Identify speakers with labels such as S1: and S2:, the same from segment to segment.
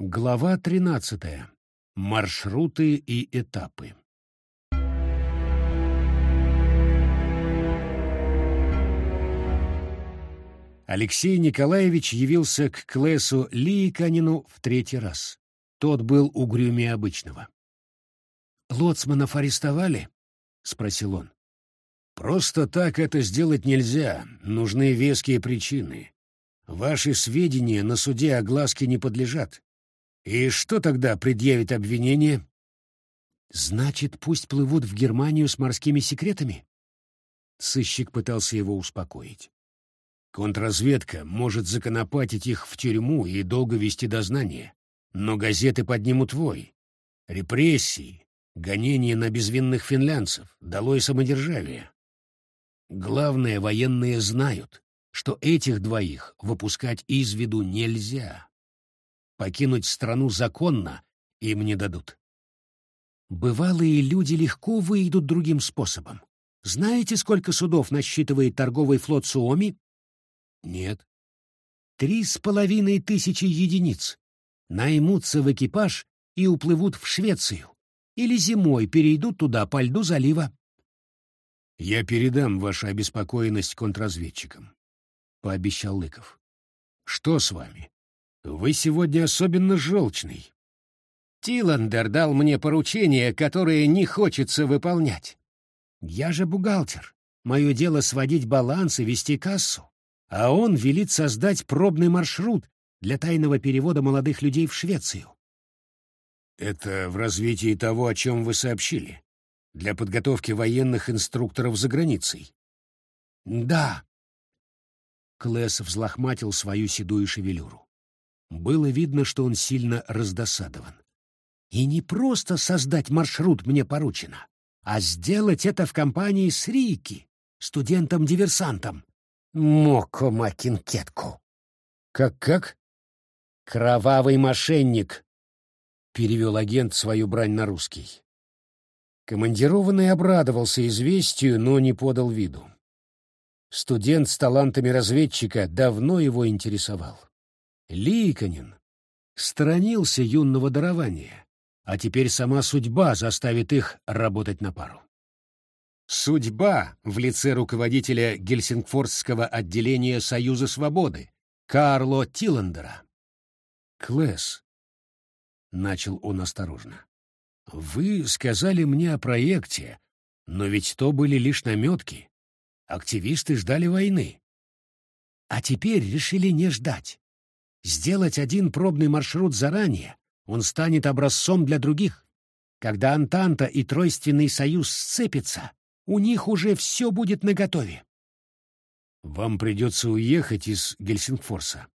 S1: Глава 13. Маршруты и этапы. Алексей Николаевич явился к Клессу Лииканину в третий раз. Тот был угрюмее обычного. «Лоцманов арестовали?» — спросил он. «Просто так это сделать нельзя. Нужны веские причины. Ваши сведения на суде огласке не подлежат. И что тогда предъявит обвинение? Значит, пусть плывут в Германию с морскими секретами? Сыщик пытался его успокоить. Контрразведка может законопатить их в тюрьму и долго вести дознание, но газеты поднимут вой. Репрессии, гонения на безвинных финлянцев, долой самодержавие. Главное, военные знают, что этих двоих выпускать из виду нельзя. Покинуть страну законно им не дадут. Бывалые люди легко выйдут другим способом. Знаете, сколько судов насчитывает торговый флот Суоми? Нет. Три с половиной тысячи единиц. Наймутся в экипаж и уплывут в Швецию. Или зимой перейдут туда по льду залива. Я передам вашу обеспокоенность контрразведчикам, — пообещал Лыков. Что с вами? Вы сегодня особенно желчный. Тиландер дал мне поручение, которое не хочется выполнять. Я же бухгалтер. Мое дело сводить баланс и вести кассу. А он велит создать пробный маршрут для тайного перевода молодых людей в Швецию. Это в развитии того, о чем вы сообщили. Для подготовки военных инструкторов за границей. Да. Клесс взлохматил свою седую шевелюру. Было видно, что он сильно раздосадован. И не просто создать маршрут мне поручено, а сделать это в компании с Рики, студентом-диверсантом. Моко Макинкетку. Как-как? Кровавый мошенник, перевел агент свою брань на русский. Командированный обрадовался известию, но не подал виду. Студент с талантами разведчика давно его интересовал. Ликонин сторонился юного дарования, а теперь сама судьба заставит их работать на пару. Судьба в лице руководителя Гельсингфорсского отделения Союза Свободы Карло Тиландера. «Клэс», — начал он осторожно, — «вы сказали мне о проекте, но ведь то были лишь наметки. Активисты ждали войны. А теперь решили не ждать. Сделать один пробный маршрут заранее, он станет образцом для других. Когда Антанта и Тройственный союз сцепятся, у них уже все будет наготове. Вам придется уехать из Гельсингфорса.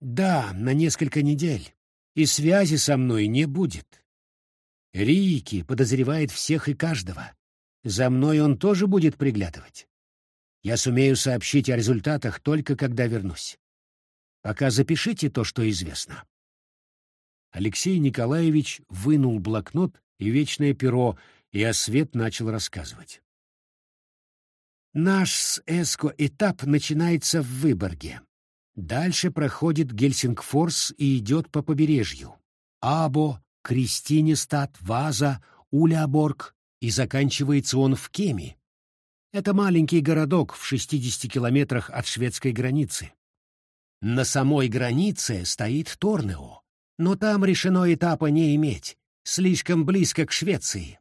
S1: Да, на несколько недель. И связи со мной не будет. Рики подозревает всех и каждого. За мной он тоже будет приглядывать. Я сумею сообщить о результатах только когда вернусь. Пока запишите то, что известно. Алексей Николаевич вынул блокнот и вечное перо, и Освет начал рассказывать. Наш с Эско этап начинается в Выборге. Дальше проходит Гельсингфорс и идет по побережью. Або, Кристинестад, Ваза, Уляборг, и заканчивается он в Кеми. Это маленький городок в 60 километрах от шведской границы. На самой границе стоит Торнео, но там решено этапа не иметь, слишком близко к Швеции.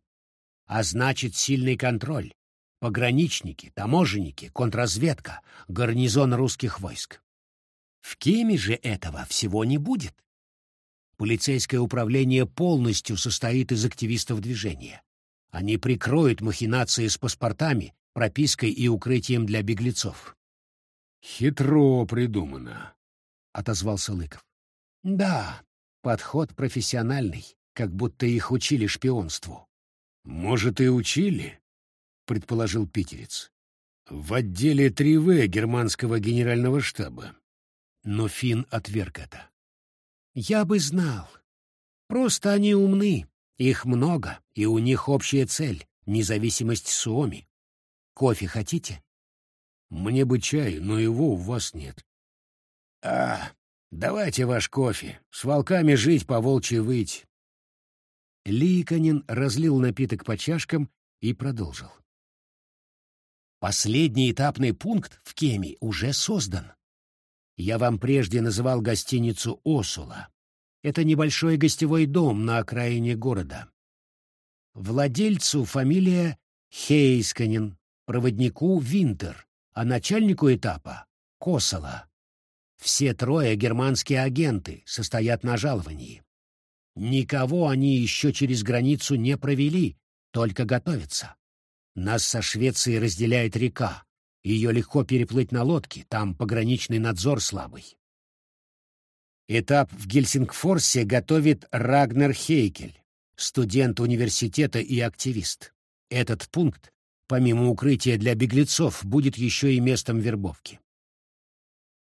S1: А значит, сильный контроль. Пограничники, таможенники, контрразведка, гарнизон русских войск. В Кеме же этого всего не будет. Полицейское управление полностью состоит из активистов движения. Они прикроют махинации с паспортами, пропиской и укрытием для беглецов. «Хитро придумано», — отозвался Лыков. «Да, подход профессиональный, как будто их учили шпионству». «Может, и учили?» — предположил питерец. «В отделе 3В германского генерального штаба». Но Финн отверг это. «Я бы знал. Просто они умны, их много, и у них общая цель — независимость Суоми. Кофе хотите?» Мне бы чай, но его у вас нет. А, Давайте ваш кофе. С волками жить, по волчьи выть. Ликонин разлил напиток по чашкам и продолжил. Последний этапный пункт в Кеме уже создан. Я вам прежде называл гостиницу «Осула». Это небольшой гостевой дом на окраине города. Владельцу фамилия Хейсканин, проводнику Винтер, а начальнику этапа — Косола. Все трое германские агенты, состоят на жаловании. Никого они еще через границу не провели, только готовятся. Нас со Швецией разделяет река. Ее легко переплыть на лодке, там пограничный надзор слабый. Этап в Гельсингфорсе готовит Рагнер Хейкель, студент университета и активист. Этот пункт, помимо укрытия для беглецов, будет еще и местом вербовки.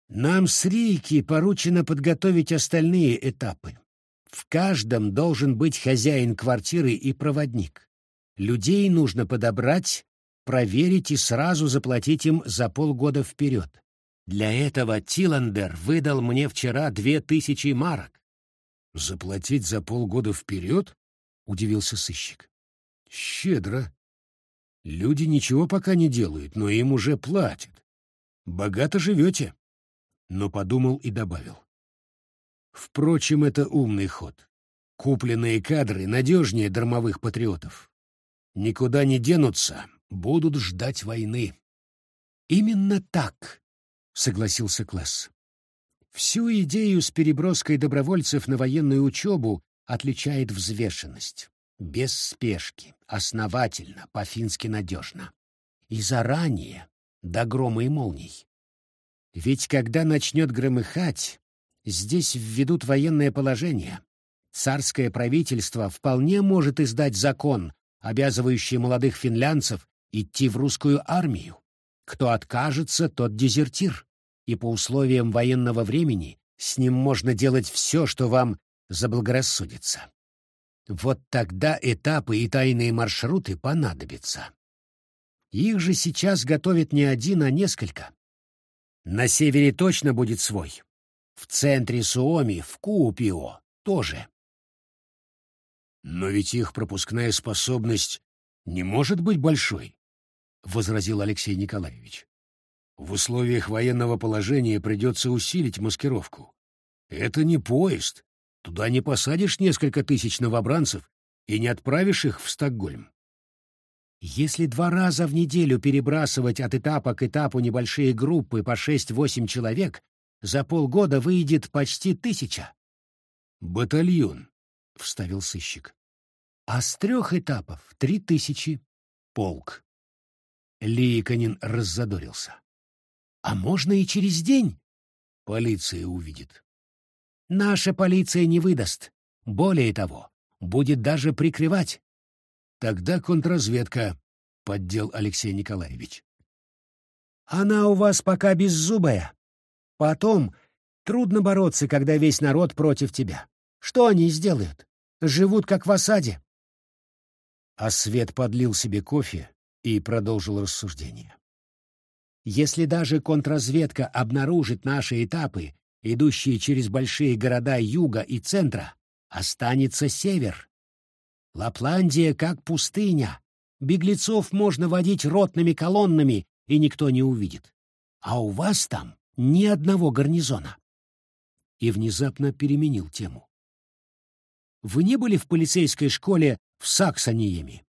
S1: Нам с Рики поручено подготовить остальные этапы. В каждом должен быть хозяин квартиры и проводник. Людей нужно подобрать, проверить и сразу заплатить им за полгода вперед. Для этого Тиландер выдал мне вчера две тысячи марок. «Заплатить за полгода вперед?» — удивился сыщик. «Щедро. Люди ничего пока не делают, но им уже платят. Богато живете». Но подумал и добавил. Впрочем, это умный ход. Купленные кадры надежнее дармовых патриотов. Никуда не денутся, будут ждать войны. Именно так, согласился Класс. Всю идею с переброской добровольцев на военную учебу отличает взвешенность. Без спешки, основательно, по-фински надежно. И заранее, до грома и молний. Ведь когда начнет громыхать, здесь введут военное положение. Царское правительство вполне может издать закон, обязывающий молодых финлянцев идти в русскую армию. Кто откажется, тот дезертир, и по условиям военного времени с ним можно делать все, что вам заблагорассудится. Вот тогда этапы и тайные маршруты понадобятся. Их же сейчас готовят не один, а несколько. На севере точно будет свой. В центре Суоми, в Куупио, тоже. Но ведь их пропускная способность не может быть большой, — возразил Алексей Николаевич. В условиях военного положения придется усилить маскировку. Это не поезд. Туда не посадишь несколько тысяч новобранцев и не отправишь их в Стокгольм. Если два раза в неделю перебрасывать от этапа к этапу небольшие группы по шесть-восемь человек, за полгода выйдет почти тысяча. «Батальон», — вставил сыщик. «А с трех этапов — три тысячи. Полк». Ликонин раззадорился. «А можно и через день?» «Полиция увидит». «Наша полиция не выдаст. Более того, будет даже прикрывать». «Тогда контрразведка», — поддел Алексей Николаевич. «Она у вас пока беззубая. Потом трудно бороться, когда весь народ против тебя. Что они сделают? Живут как в осаде. А Свет подлил себе кофе и продолжил рассуждение. Если даже контрразведка обнаружит наши этапы, идущие через большие города юга и центра, останется север. Лапландия как пустыня. Беглецов можно водить ротными колоннами, и никто не увидит. А у вас там ни одного гарнизона. И внезапно переменил тему. Вы не были в полицейской школе в Саксониеме?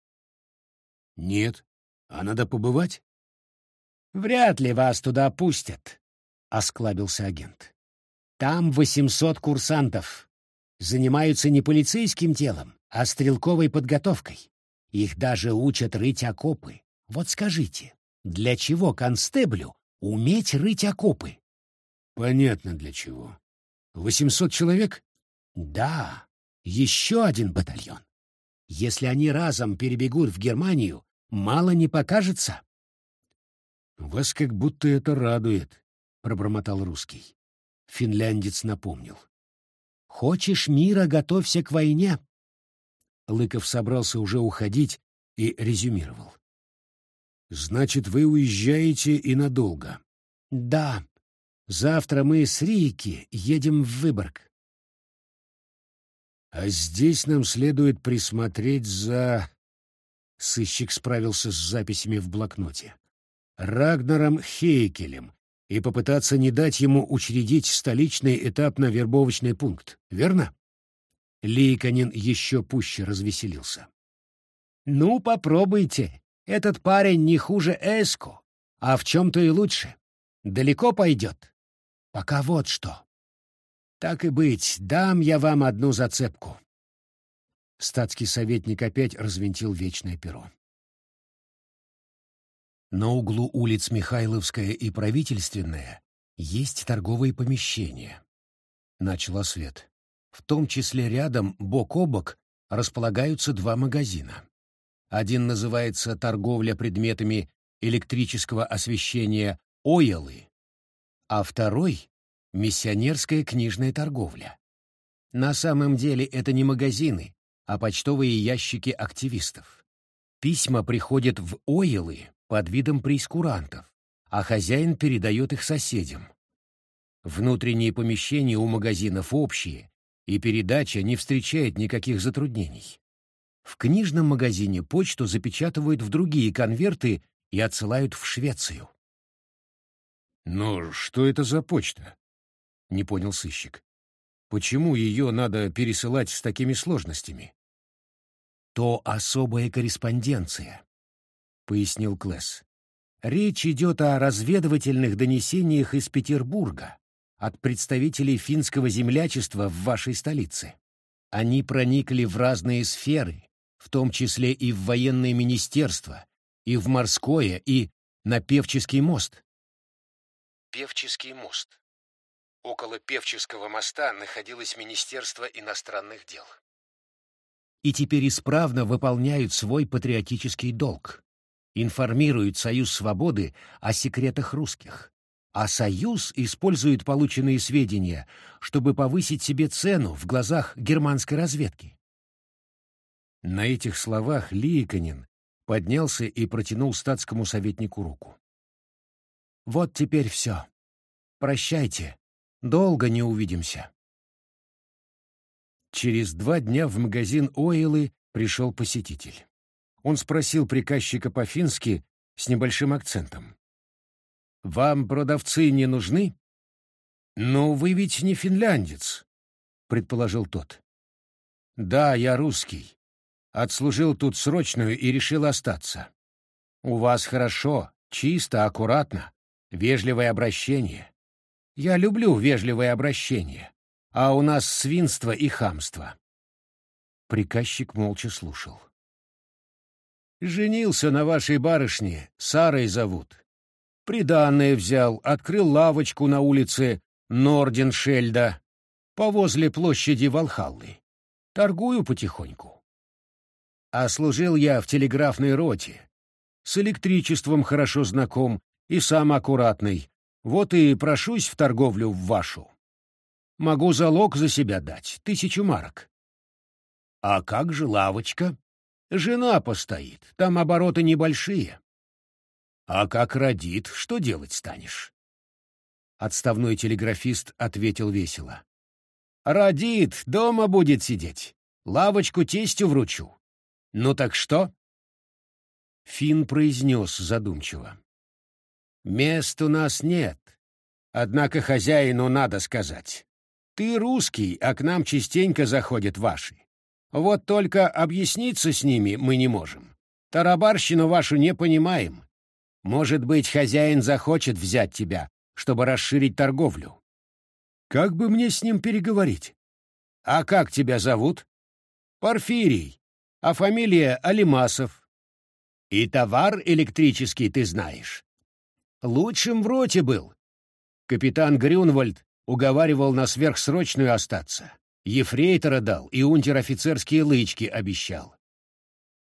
S1: Нет. А надо побывать? Вряд ли вас туда пустят, осклабился агент. Там восемьсот курсантов. Занимаются не полицейским делом, а стрелковой подготовкой. Их даже учат рыть окопы. Вот скажите, для чего констеблю уметь рыть окопы? Понятно для чего. Восемьсот человек? Да, еще один батальон. Если они разом перебегут в Германию, мало не покажется. «Вас как будто это радует», — пробормотал русский. Финляндец напомнил. «Хочешь мира, готовься к войне». Лыков собрался уже уходить и резюмировал. «Значит, вы уезжаете и надолго?» «Да. Завтра мы с Рики едем в Выборг. А здесь нам следует присмотреть за... Сыщик справился с записями в блокноте. Рагнаром Хейкелем и попытаться не дать ему учредить столичный этап на вербовочный пункт, верно? Лейканин еще пуще развеселился. «Ну, попробуйте. Этот парень не хуже Эско, а в чем-то и лучше. Далеко пойдет. Пока вот что. Так и быть, дам я вам одну зацепку». Статский советник опять развинтил вечное перо. На углу улиц Михайловская и Правительственная есть торговые помещения. Начал свет. В том числе рядом, бок о бок, располагаются два магазина. Один называется «Торговля предметами электрического освещения Ойлы», а второй — «Миссионерская книжная торговля». На самом деле это не магазины, а почтовые ящики активистов. Письма приходят в Ойлы под видом прейскурантов, а хозяин передает их соседям. Внутренние помещения у магазинов общие, и передача не встречает никаких затруднений. В книжном магазине почту запечатывают в другие конверты и отсылают в Швецию. «Но что это за почта?» — не понял сыщик. «Почему ее надо пересылать с такими сложностями?» «То особая корреспонденция», — пояснил Клесс. «Речь идет о разведывательных донесениях из Петербурга от представителей финского землячества в вашей столице. Они проникли в разные сферы, в том числе и в военное министерство, и в морское, и на Певческий мост». Певческий мост. Около Певческого моста находилось Министерство иностранных дел. И теперь исправно выполняют свой патриотический долг информирует Союз Свободы о секретах русских, а Союз использует полученные сведения, чтобы повысить себе цену в глазах германской разведки. На этих словах Лиеканин поднялся и протянул статскому советнику руку. «Вот теперь все. Прощайте. Долго не увидимся». Через два дня в магазин Ойлы пришел посетитель. Он спросил приказчика по-фински с небольшим акцентом. «Вам продавцы не нужны?» «Но вы ведь не финляндец», — предположил тот. «Да, я русский. Отслужил тут срочную и решил остаться. У вас хорошо, чисто, аккуратно, вежливое обращение. Я люблю вежливое обращение, а у нас свинство и хамство». Приказчик молча слушал. Женился на вашей барышне, Сарой зовут. Приданное взял, открыл лавочку на улице Норденшельда, повозле площади Валхаллы. Торгую потихоньку. А служил я в телеграфной роте. С электричеством хорошо знаком и сам аккуратный. Вот и прошусь в торговлю в вашу. Могу залог за себя дать, тысячу марок. А как же лавочка? Жена постоит, там обороты небольшие. А как родит, что делать станешь? Отставной телеграфист ответил весело. Родит, дома будет сидеть. Лавочку тестю вручу. Ну так что? Фин произнес задумчиво. Мест у нас нет. Однако хозяину надо сказать. Ты русский, а к нам частенько заходят ваши. Вот только объясниться с ними мы не можем. Тарабарщину вашу не понимаем. Может быть, хозяин захочет взять тебя, чтобы расширить торговлю. Как бы мне с ним переговорить? А как тебя зовут? Порфирий, а фамилия Алимасов. И товар электрический ты знаешь. Лучшим в роте был. Капитан Грюнвальд уговаривал на сверхсрочную остаться. Ефрейтора дал и унтер-офицерские лычки обещал.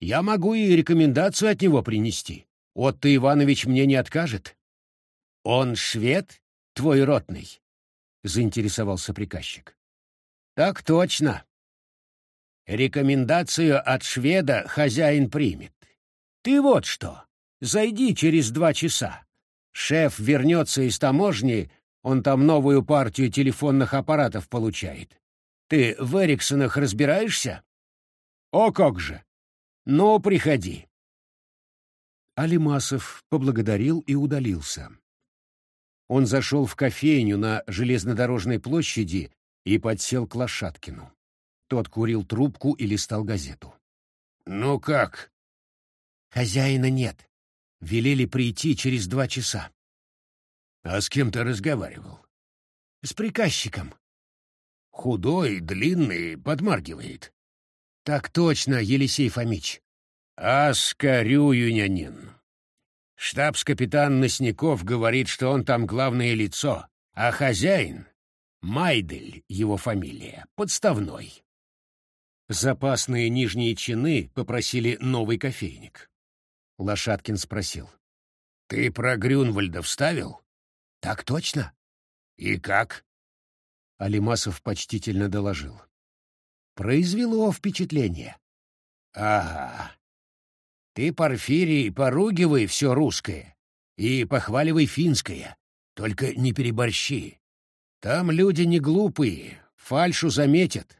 S1: Я могу и рекомендацию от него принести. Отто Иванович мне не откажет. Он швед, твой ротный? Заинтересовался приказчик. Так точно. Рекомендацию от шведа хозяин примет. Ты вот что, зайди через два часа. Шеф вернется из таможни, Он там новую партию телефонных аппаратов получает. Ты в Эриксонах разбираешься? О, как же! Ну, приходи. Алимасов поблагодарил и удалился. Он зашел в кофейню на железнодорожной площади и подсел к Лошадкину. Тот курил трубку и листал газету. «Ну как?» «Хозяина нет. Велели прийти через два часа».
S2: «А с кем ты разговаривал?»
S1: «С приказчиком».
S2: «Худой, длинный, подмаргивает».
S1: «Так точно, Елисей Фомич».
S2: «Аскарю, Юнянин. Штабс-капитан Носников говорит, что он там главное лицо, а хозяин — Майдель, его фамилия, подставной.
S1: Запасные нижние чины попросили новый кофейник. Лошадкин спросил.
S2: — Ты про Грюнвальда вставил?
S1: — Так точно.
S2: — И как?
S1: Алимасов почтительно доложил. — Произвело впечатление.
S2: — Ага. Ты, Порфирий, поругивай все русское и похваливай финское, только не переборщи. Там люди не глупые, фальшу заметят.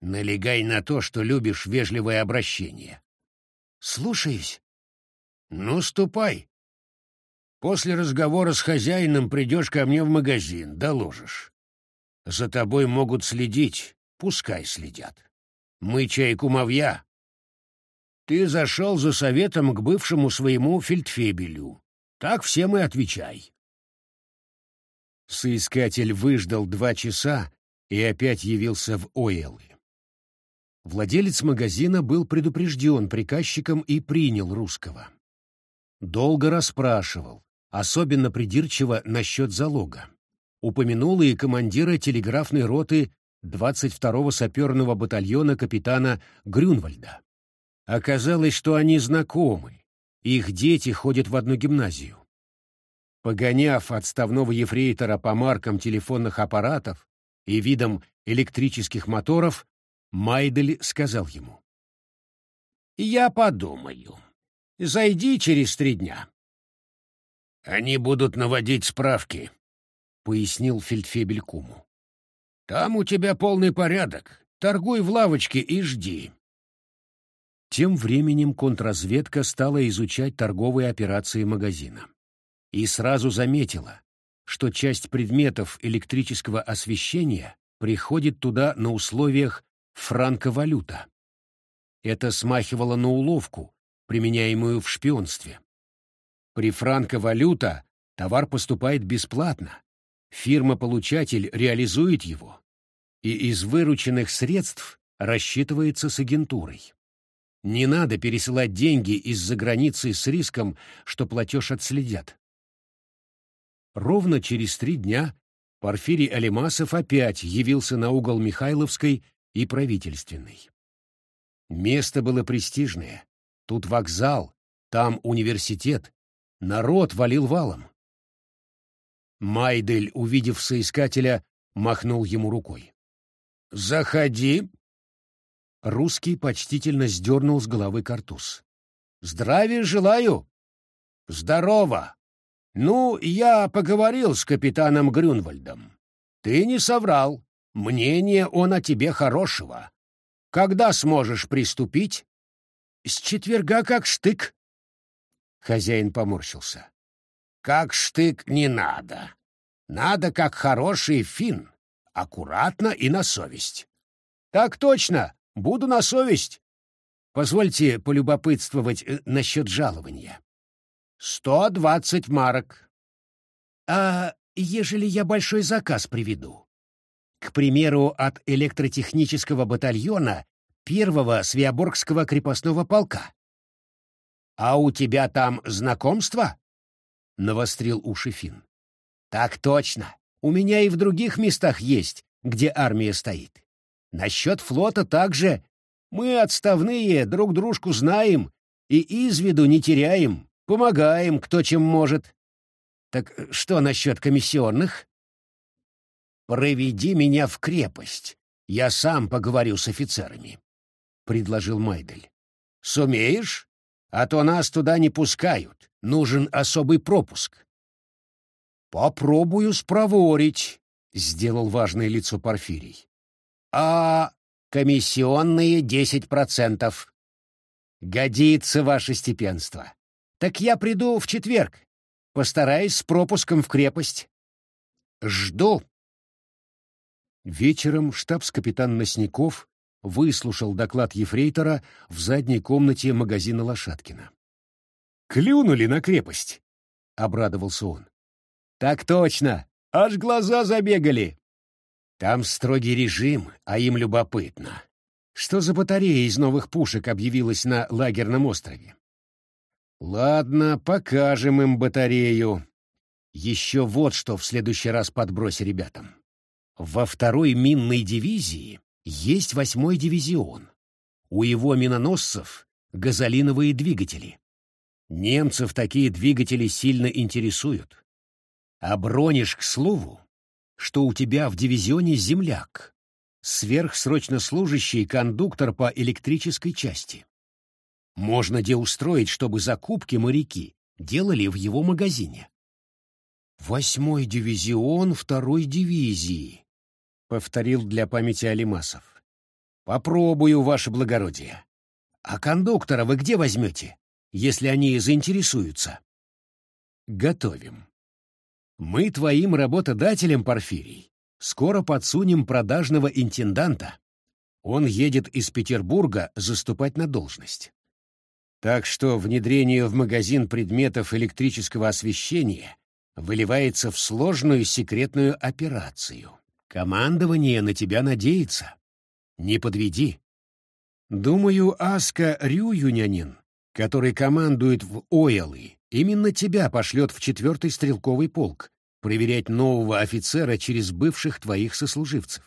S2: Налегай на то, что любишь вежливое обращение.
S1: Слушаюсь.
S2: Ну, ступай. После разговора с хозяином придешь ко мне в магазин, доложишь. За тобой могут следить, пускай следят. Мы чай кумовья, ты зашел за советом к бывшему своему фельдфебелю. Так всем и отвечай.
S1: Соискатель выждал два часа и опять явился в Оэлы. Владелец магазина был предупрежден приказчиком и принял русского. Долго расспрашивал, особенно придирчиво насчет залога. Упомянул и командира телеграфной роты 22-го саперного батальона капитана Грюнвальда. Оказалось, что они знакомы, их дети ходят в одну гимназию. Погоняв отставного ефрейтора по маркам телефонных аппаратов и видам электрических моторов, Майдель сказал ему. «Я подумаю. Зайди через три дня».
S2: «Они будут наводить справки», —
S1: пояснил фельдфебель куму.
S2: «Там у тебя полный порядок. Торгуй в лавочке и жди.
S1: Тем временем контрразведка стала изучать торговые операции магазина. И сразу заметила, что часть предметов электрического освещения приходит туда на условиях франковалюта. Это смахивало на уловку, применяемую в шпионстве. При франковалюта товар поступает бесплатно, фирма-получатель реализует его, и из вырученных средств рассчитывается с агентурой. Не надо пересылать деньги из-за границы с риском, что платеж отследят. Ровно через три дня Порфирий Алимасов опять явился на угол Михайловской и Правительственной. Место было престижное. Тут вокзал, там университет. Народ валил валом. Майдель, увидев соискателя, махнул ему рукой.
S2: «Заходи!»
S1: Русский почтительно сдернул с головы картуз.
S2: «Здравия желаю!» «Здорово! Ну, я поговорил с капитаном Грюнвальдом. Ты не соврал. Мнение он о тебе хорошего. Когда сможешь приступить?»
S1: «С четверга как штык». Хозяин поморщился.
S2: «Как штык не надо. Надо как хороший фин. Аккуратно и на совесть». «Так точно. Буду на совесть.
S1: Позвольте полюбопытствовать э, насчет жалования.
S2: Сто двадцать марок.
S1: А ежели я большой заказ приведу? К примеру, от электротехнического батальона первого Свиоборгского крепостного полка.
S2: А у тебя там знакомство?
S1: Навострил уши Фин.
S2: Так точно. У меня и в других местах есть, где армия стоит. Насчет флота также. Мы отставные, друг дружку знаем и из виду не теряем, помогаем, кто чем может. Так что насчет комиссионных? Проведи меня в крепость. Я сам поговорю с офицерами, — предложил Майдель. Сумеешь? А то нас туда не пускают. Нужен особый пропуск.
S1: Попробую спроворить, сделал важное лицо Порфирий. А комиссионные десять процентов. Годится ваше степенство. Так я приду в четверг. Постараюсь с пропуском в крепость. Жду. Вечером штабс-капитан Носников выслушал доклад ефрейтора в задней комнате магазина Лошадкина. «Клюнули на крепость!» — обрадовался он. «Так точно! Аж глаза забегали!» «Там строгий режим, а им любопытно. Что за батарея из новых пушек объявилась на лагерном острове?» «Ладно, покажем им батарею. Еще вот что в следующий раз подбрось ребятам. Во второй минной дивизии есть восьмой дивизион. У его миноносцев газолиновые двигатели. Немцев такие двигатели сильно интересуют. А бронишь к слову, что у тебя в дивизионе земляк, сверхсрочно служащий кондуктор по электрической части. Можно где устроить, чтобы закупки моряки делали в его магазине. Восьмой дивизион второй дивизии, повторил для памяти Алимасов. Попробую, ваше благородие. А кондуктора вы где возьмете? Если они заинтересуются. Готовим. Мы твоим работодателям, Порфирий, скоро подсунем продажного интенданта. Он едет из Петербурга заступать на должность. Так что внедрение в магазин предметов электрического освещения выливается в сложную секретную операцию. Командование на тебя надеется. Не подведи. Думаю, Аска Рююнянин который командует в Оялы, именно тебя пошлет в четвертый стрелковый полк проверять нового офицера через бывших твоих сослуживцев.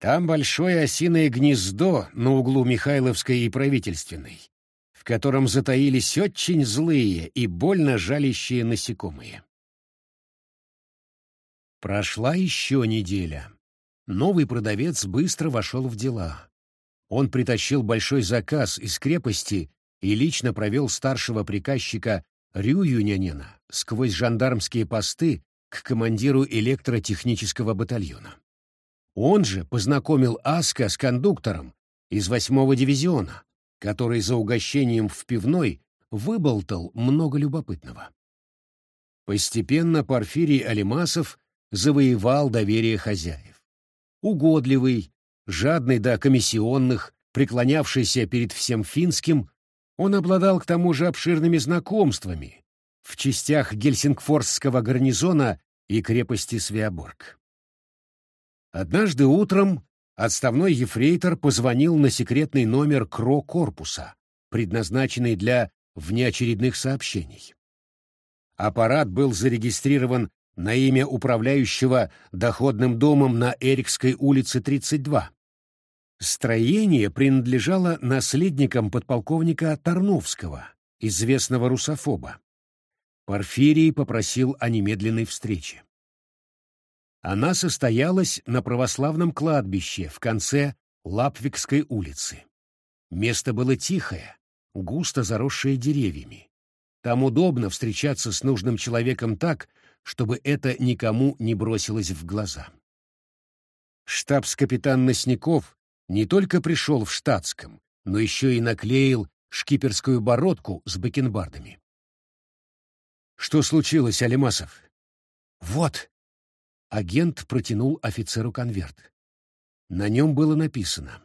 S1: Там большое осиное гнездо на углу Михайловской и Правительственной, в котором затаились очень злые и больно жалящие насекомые. Прошла еще неделя. Новый продавец быстро вошел в дела. Он притащил большой заказ из крепости и лично провел старшего приказчика Рююнянина сквозь жандармские посты к командиру электротехнического батальона. Он же познакомил Аска с кондуктором из восьмого дивизиона, который за угощением в пивной выболтал много любопытного. Постепенно Порфирий Алимасов завоевал доверие хозяев. Угодливый, жадный до комиссионных, преклонявшийся перед всем финским, он обладал к тому же обширными знакомствами в частях Гельсингфорсского гарнизона и крепости Свеоборг. Однажды утром отставной ефрейтор позвонил на секретный номер КРО-корпуса, предназначенный для внеочередных сообщений. Аппарат был зарегистрирован на имя управляющего доходным домом на Эрикской улице 32. Строение принадлежало наследникам подполковника Тарновского, известного русофоба. Порфирий попросил о немедленной встрече. Она состоялась на православном кладбище в конце Лапвикской улицы. Место было тихое, густо заросшее деревьями. Там удобно встречаться с нужным человеком так, чтобы это никому не бросилось в глаза. Штабс-капитан Носников не только пришел в штатском, но еще и наклеил шкиперскую бородку с бакенбардами. «Что случилось, Алимасов?» «Вот!» Агент протянул офицеру конверт. На нем было написано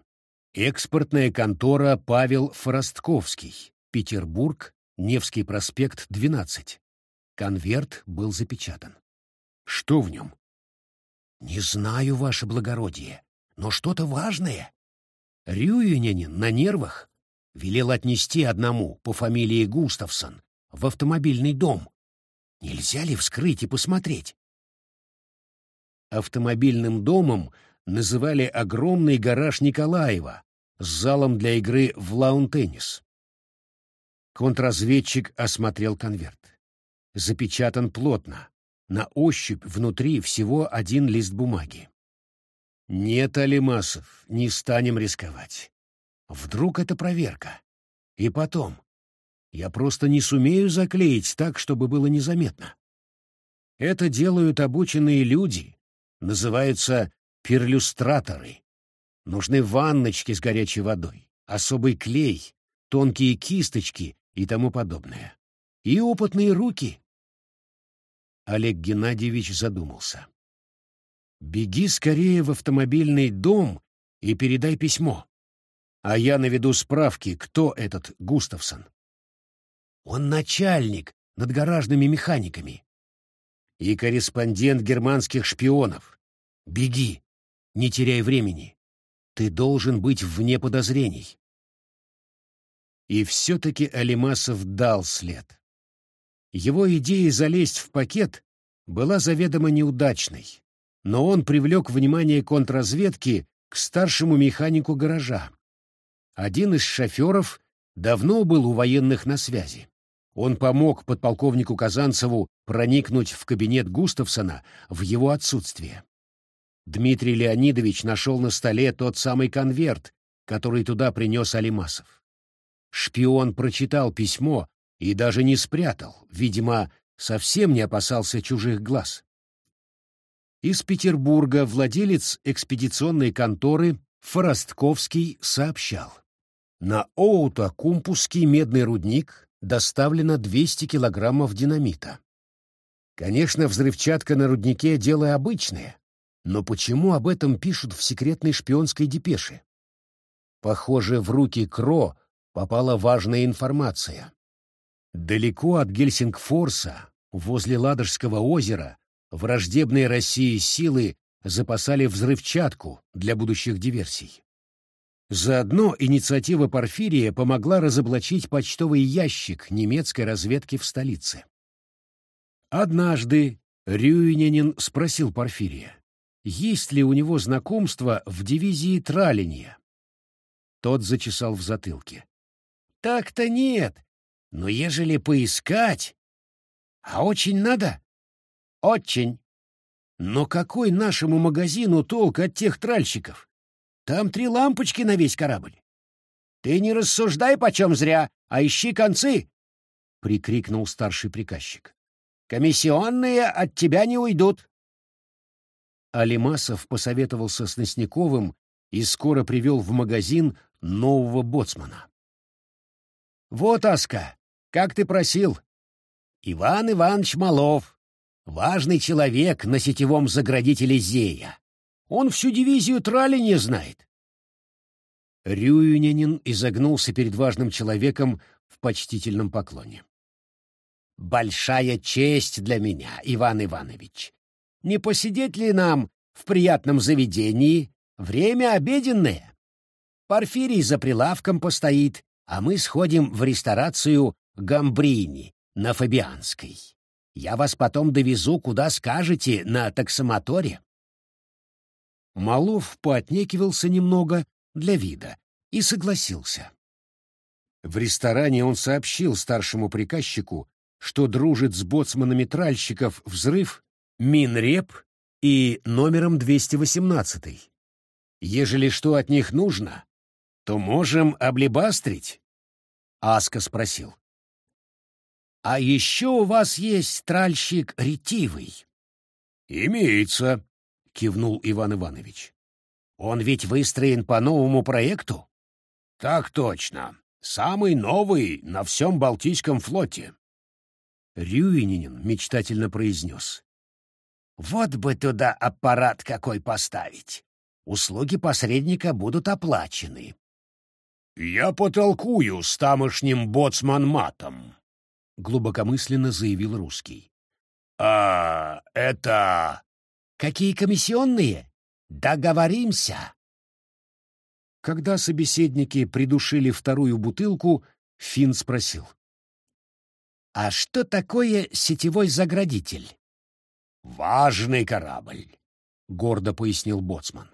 S1: «Экспортная контора Павел Форостковский, Петербург, Невский проспект, 12». Конверт был запечатан. «Что в нем?» «Не знаю, ваше благородие но что-то важное. Рюинянин на нервах велел отнести одному по фамилии Густавсон в автомобильный дом. Нельзя ли вскрыть и посмотреть? Автомобильным домом называли огромный гараж Николаева с залом для игры в лаун-теннис. Контрразведчик осмотрел конверт. Запечатан плотно. На ощупь внутри всего один лист бумаги. Нет, Алимасов, не станем рисковать. Вдруг это проверка. И потом, я просто не сумею заклеить так, чтобы было незаметно. Это делают обученные люди, называются перлюстраторы. Нужны ванночки с горячей водой, особый клей, тонкие кисточки и тому подобное. И опытные руки. Олег Геннадьевич задумался. «Беги скорее в автомобильный дом и передай письмо. А я наведу справки, кто этот Густавсон. Он начальник над гаражными механиками. И корреспондент германских шпионов. Беги, не теряй времени. Ты должен быть вне подозрений. И все-таки Алимасов дал след. Его идея залезть в пакет была заведомо неудачной, но он привлек внимание контрразведки к старшему механику гаража. Один из шоферов давно был у военных на связи. Он помог подполковнику Казанцеву проникнуть в кабинет Густавсона в его отсутствие. Дмитрий Леонидович нашел на столе тот самый конверт, который туда принес Алимасов. Шпион прочитал письмо и даже не спрятал, видимо, совсем не опасался чужих глаз. Из Петербурга владелец экспедиционной конторы Форостковский сообщал. На Оута-Кумпусский медный рудник доставлено 200 килограммов динамита. Конечно, взрывчатка на руднике — дело обычное, но почему об этом пишут в секретной шпионской депеше? Похоже, в руки Кро попала важная информация. Далеко от Гельсингфорса, возле Ладожского озера, враждебные России силы запасали взрывчатку для будущих диверсий. Заодно инициатива Порфирия помогла разоблачить почтовый ящик немецкой разведки в столице. Однажды Рюйнянин спросил Порфирия, есть ли у него знакомство в дивизии Тралинья. Тот зачесал в затылке. «Так-то нет, но ежели поискать... А очень надо?» «Очень. Но какой нашему магазину толк от тех тральщиков? Там три лампочки на весь корабль. Ты не рассуждай почем зря, а ищи концы, — прикрикнул старший приказчик. Комиссионные от тебя не уйдут. Алимасов посоветовался с Носниковым и скоро привел в магазин нового боцмана. «Вот, Аска, как ты просил. Иван Иванович Малов, важный человек на сетевом заградителе Зея. Он всю дивизию трали не знает. Рюинянин изогнулся перед важным человеком в почтительном поклоне. «Большая честь для меня, Иван Иванович. Не посидеть ли нам в приятном заведении? Время обеденное. Порфирий за прилавком постоит, а мы сходим в ресторацию Гамбрини на Фабианской. Я вас потом довезу, куда скажете, на таксомоторе. Малов поотнекивался немного для вида и согласился. В ресторане он сообщил старшему приказчику, что дружит с боцманами тральщиков «Взрыв», «Минреп» и номером 218. Ежели что от них нужно, то можем облебастрить? Аска спросил. А еще у вас есть тральщик ретивый? Имеется, — кивнул Иван Иванович. «Он ведь выстроен по новому проекту?» «Так точно. Самый новый на всем Балтийском флоте». Рюининин мечтательно произнес. «Вот бы туда аппарат какой поставить. Услуги посредника будут оплачены». «Я потолкую с тамошним боцман-матом», — глубокомысленно заявил русский. «А это...» Какие комиссионные? Договоримся. Когда собеседники придушили вторую бутылку, Финн спросил. «А что такое сетевой заградитель?» «Важный корабль», — гордо пояснил Боцман.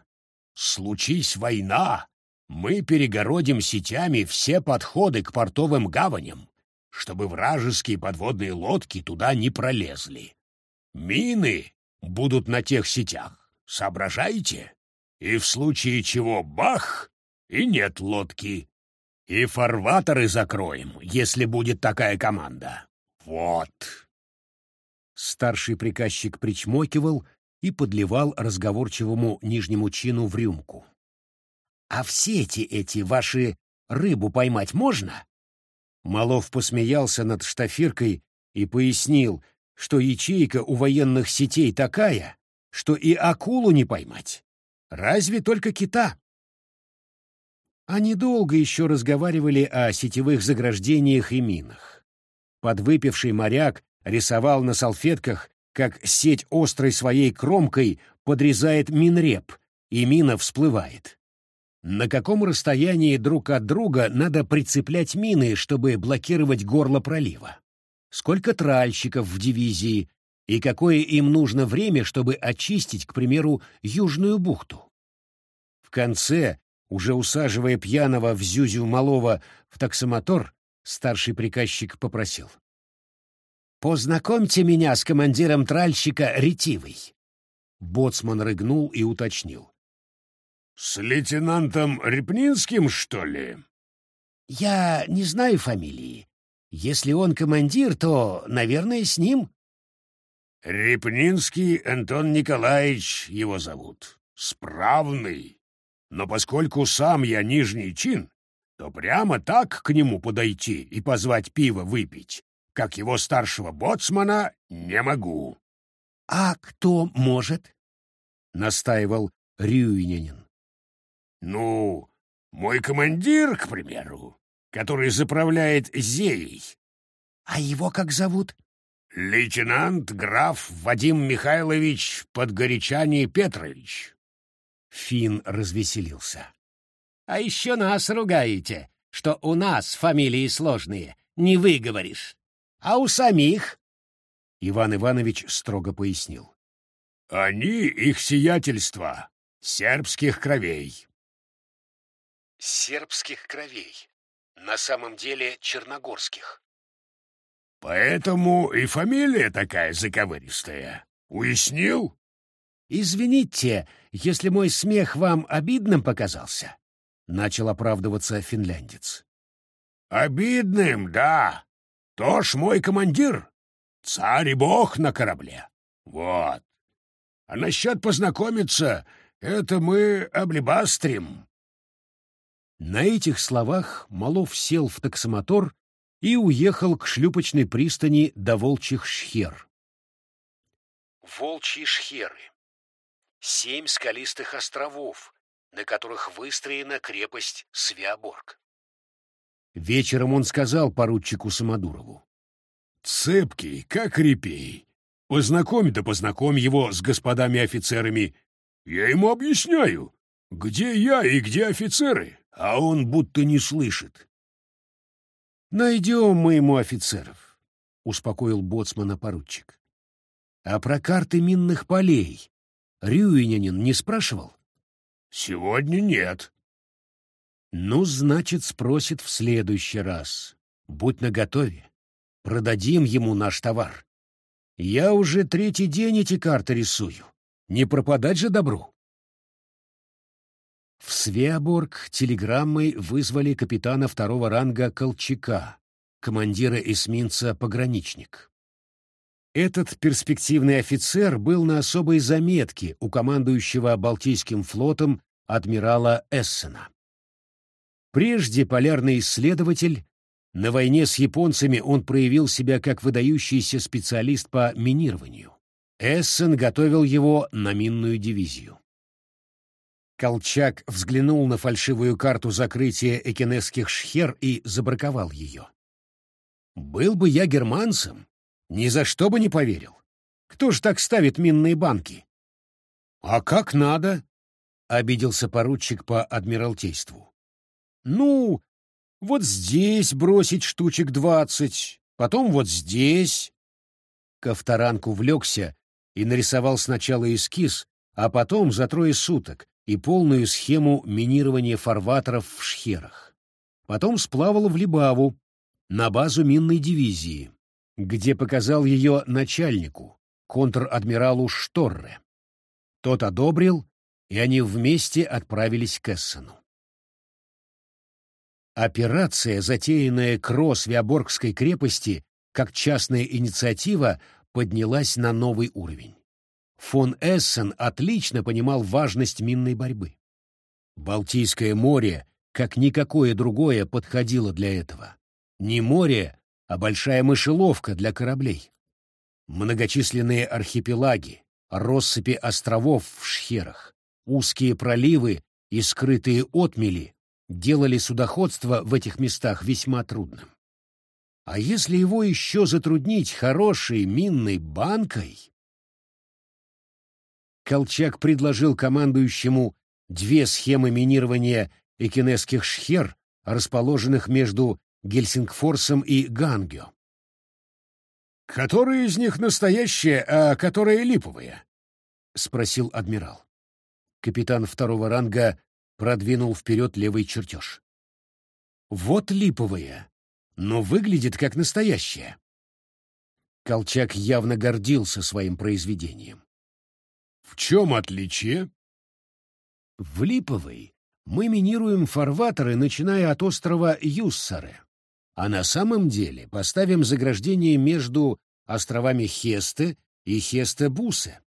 S1: «Случись война, мы перегородим сетями все подходы к портовым гаваням, чтобы вражеские подводные лодки туда не пролезли. Мины будут на тех сетях. Соображаете? И в случае чего бах, и нет лодки. И фарватеры закроем, если будет такая команда. Вот. Старший приказчик причмокивал и подливал разговорчивому нижнему чину в рюмку. «А в сети эти ваши рыбу поймать можно?» Малов посмеялся над штафиркой и пояснил, что ячейка у военных сетей такая, что и акулу не поймать. Разве только кита. Они долго еще разговаривали о сетевых заграждениях и минах. Подвыпивший моряк рисовал на салфетках, как сеть острой своей кромкой подрезает минреп, и мина всплывает. На каком расстоянии друг от друга надо прицеплять мины, чтобы блокировать горло пролива? Сколько тральщиков в дивизии и какое им нужно время, чтобы очистить, к примеру, Южную бухту? В конце, уже усаживая пьяного в зюзю малого в таксомотор, старший приказчик попросил. «Познакомьте меня с командиром тральщика Ретивой». Боцман рыгнул и уточнил.
S2: «С лейтенантом Репнинским, что ли?»
S1: «Я не знаю фамилии. Если он командир, то, наверное, с ним».
S2: «Репнинский Антон Николаевич его зовут. Справный. Но поскольку сам я нижний чин, то прямо так к нему подойти и позвать пиво выпить, как его старшего боцмана, не могу».
S1: «А кто может?» — настаивал Рюинянин.
S2: Ну, мой командир, к примеру, который заправляет Зеей.
S1: А его как зовут?
S2: Лейтенант граф Вадим Михайлович Подгорячани Петрович.
S1: Фин развеселился. А еще нас ругаете, что у нас фамилии сложные, не выговоришь. А у самих? Иван Иванович строго пояснил.
S2: Они, их сиятельство, сербских кровей
S1: сербских кровей, на самом деле черногорских.
S2: Поэтому и фамилия такая заковыристая. Уяснил?
S1: Извините, если мой смех вам обидным показался, начал оправдываться финляндец.
S2: Обидным, да. То ж мой командир, царь и бог на корабле. Вот. А насчет познакомиться, это мы облибастрим.
S1: На этих словах Малов сел в таксомотор и уехал к шлюпочной пристани до Волчьих Шхер. Волчьи Шхеры. Семь скалистых островов, на которых выстроена крепость Свяборг. Вечером он сказал поручику Самодурову.
S2: «Цепкий, как репей. Познакомь да познакомь его с господами офицерами. Я ему объясняю, где я и где офицеры а он будто не слышит.
S1: «Найдем мы ему офицеров», — успокоил боцмана поручик. «А про карты минных полей Рюинянин не спрашивал?»
S2: «Сегодня нет».
S1: «Ну, значит, спросит в следующий раз. Будь наготове. Продадим ему наш товар. Я уже третий день эти карты рисую. Не пропадать же добру». В Свеоборг телеграммой вызвали капитана второго ранга Колчака, командира эсминца «Пограничник». Этот перспективный офицер был на особой заметке у командующего Балтийским флотом адмирала Эссена. Прежде полярный исследователь, на войне с японцами он проявил себя как выдающийся специалист по минированию. Эссен готовил его на минную дивизию. Колчак взглянул на фальшивую карту закрытия экинесских шхер и забраковал ее. «Был бы я германцем, ни за что бы не поверил. Кто ж так ставит минные банки?» «А как надо?» — обиделся поручик по адмиралтейству. «Ну, вот здесь бросить штучек двадцать, потом вот здесь». Ковторанг увлекся и нарисовал сначала эскиз, а потом за трое суток и полную схему минирования фарватеров в Шхерах. Потом сплавал в Либаву, на базу минной дивизии, где показал ее начальнику, контр-адмиралу Шторре. Тот одобрил, и они вместе отправились к Эссену. Операция, затеянная к Рос-Виаборгской крепости как частная инициатива, поднялась на новый уровень. Фон Эссен отлично понимал важность минной борьбы. Балтийское море, как никакое другое, подходило для этого. Не море, а большая мышеловка для кораблей. Многочисленные архипелаги, россыпи островов в шхерах, узкие проливы и скрытые отмели делали судоходство в этих местах весьма трудным. А если его еще затруднить хорошей минной банкой? Колчак предложил командующему две схемы минирования экинесских шхер, расположенных между Гельсингфорсом и Гангё.
S2: «Которая из них настоящая, а которая липовая?»
S1: — спросил адмирал. Капитан второго ранга продвинул вперед левый чертеж. «Вот липовая, но выглядит как настоящая». Колчак явно гордился своим произведением.
S2: «В чем отличие?»
S1: «В липовой мы минируем фарватеры, начиная от острова Юссаре, а на самом деле поставим заграждение между островами Хесте и Хесте-Бусе,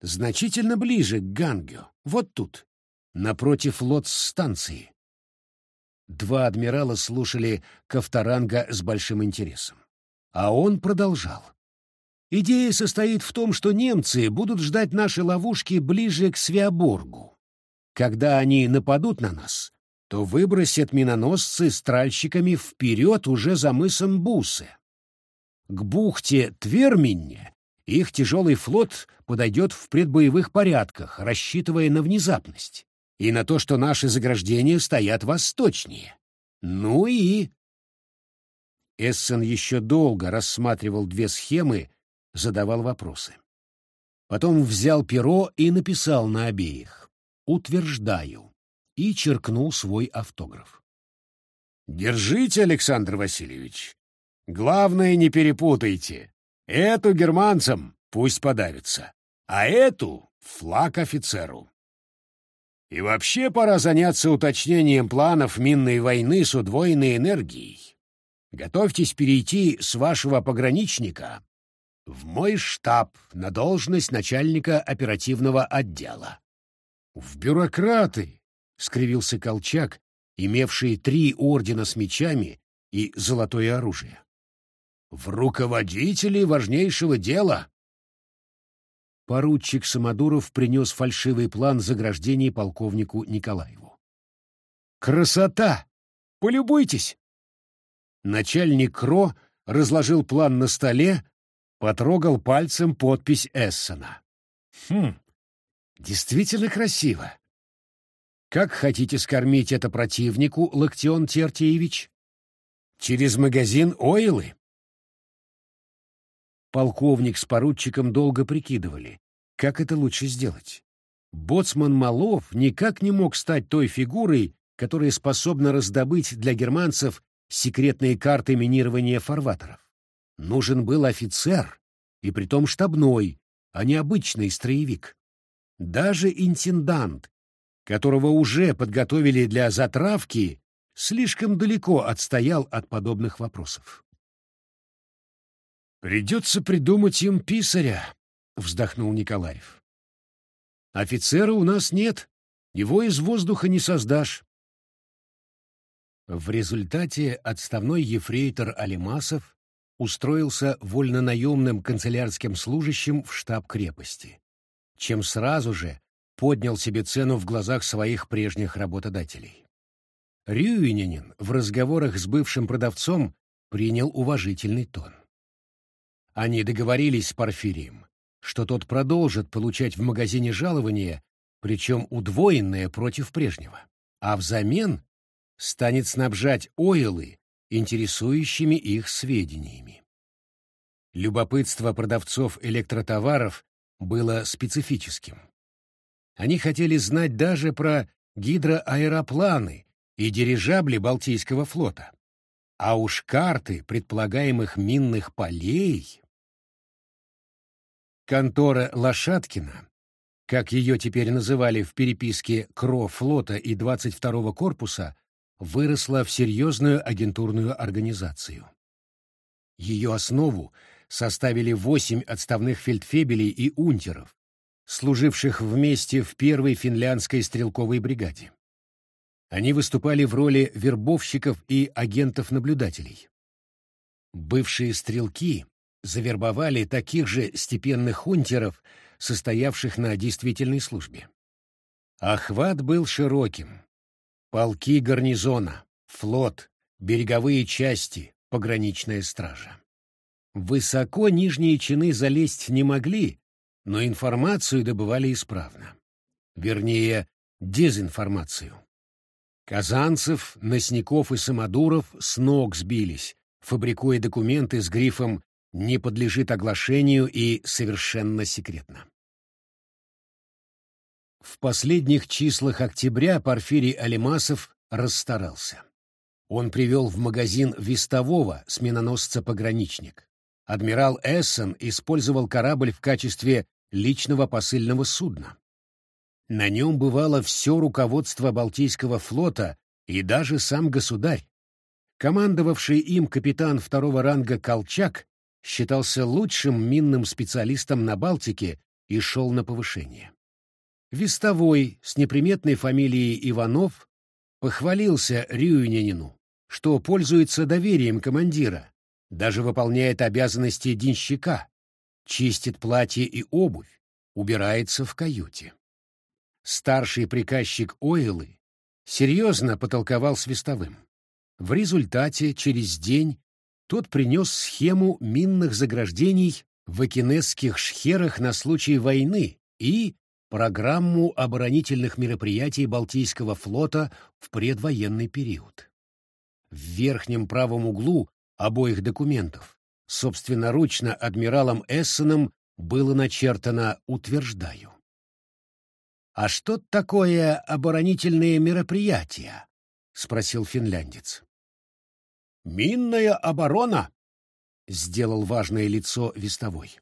S1: значительно ближе к Гангю, вот тут, напротив лот-станции. Два адмирала слушали Ковторанга с большим интересом. А он продолжал. Идея состоит в том, что немцы будут ждать наши ловушки ближе к Свеоборгу. Когда они нападут на нас, то выбросят миноносцы с тральщиками вперед уже за мысом Бусы. К бухте Тверминне их тяжелый флот подойдет в предбоевых порядках, рассчитывая на внезапность и на то, что наши заграждения стоят восточнее. Ну и... Эссен еще долго рассматривал две схемы, задавал вопросы. Потом взял перо и написал на обеих «Утверждаю» и черкнул свой автограф.
S2: «Держите, Александр Васильевич. Главное, не перепутайте. Эту германцам пусть подавится, а эту — флаг офицеру. И вообще пора заняться уточнением планов минной войны с удвоенной энергией. Готовьтесь перейти с вашего пограничника в мой штаб на должность начальника оперативного отдела.
S1: — В бюрократы! — скривился Колчак, имевший три ордена с мечами и золотое оружие.
S2: — В руководители важнейшего дела!
S1: поручик Самодуров принес фальшивый план заграждений полковнику Николаеву. «Красота! Полюбуйтесь!» Начальник КРО разложил план на столе, потрогал пальцем подпись Эссена. «Хм, действительно красиво. Как хотите скормить это противнику, Локтион Тертиевич? Через магазин Ойлы?» Полковник с поручиком долго прикидывали, как это лучше сделать. Боцман Малов никак не мог стать той фигурой, которая способна раздобыть для германцев секретные карты минирования фарватеров. Нужен был офицер, и притом штабной, а не обычный строевик. Даже интендант, которого уже подготовили для затравки, слишком далеко отстоял от подобных вопросов. «Придется придумать им писаря», — вздохнул Николаев. «Офицера у нас нет, его из воздуха не создашь». В результате отставной ефрейтор Алимасов устроился вольнонаемным канцелярским служащим в штаб крепости, чем сразу же поднял себе цену в глазах своих прежних работодателей. Рюининин в разговорах с бывшим продавцом принял уважительный тон. Они договорились с Порфирием, что тот продолжит получать в магазине жалование, причем удвоенное против прежнего, а взамен станет снабжать ойлы интересующими их сведениями. Любопытство продавцов электротоваров было специфическим. Они хотели знать даже про гидроаэропланы и дирижабли Балтийского флота. А уж карты предполагаемых минных полей Контора Лошадкина, как ее теперь называли в переписке КРО флота и 22-го корпуса, выросла в серьезную агентурную организацию. Ее основу составили восемь отставных фельдфебелей и унтеров, служивших вместе в первой финляндской стрелковой бригаде. Они выступали в роли вербовщиков и агентов-наблюдателей. Бывшие стрелки завербовали таких же степенных унтеров, состоявших на действительной службе. Охват был широким. Полки гарнизона, флот, береговые части, пограничная стража. Высоко нижние чины залезть не могли, но информацию добывали исправно. Вернее, дезинформацию. Казанцев, Носников и Самодуров с ног сбились, фабрикуя документы с грифом «не подлежит оглашению» и «совершенно секретно». В последних числах октября Порфирий Алимасов расстарался. Он привел в магазин вестового сменоносца-пограничник. Адмирал Эссен использовал корабль в качестве личного посыльного судна. На нем бывало все руководство Балтийского флота и даже сам государь. Командовавший им капитан второго ранга Колчак считался лучшим минным специалистом на Балтике и шел на повышение. Вестовой с неприметной фамилией Иванов похвалился Рюинянину, что пользуется доверием командира, даже выполняет обязанности денщика, чистит платье и обувь, убирается в каюте. Старший приказчик Ойлы серьезно потолковал с Вестовым. В результате через день тот принес схему минных заграждений в окинесских шхерах на случай войны и программу оборонительных мероприятий Балтийского флота в предвоенный период. В верхнем правом углу обоих документов собственноручно адмиралом Эссеном было начертано «Утверждаю». «А что такое оборонительные мероприятия?» — спросил финляндец. «Минная оборона», — сделал важное лицо вестовой.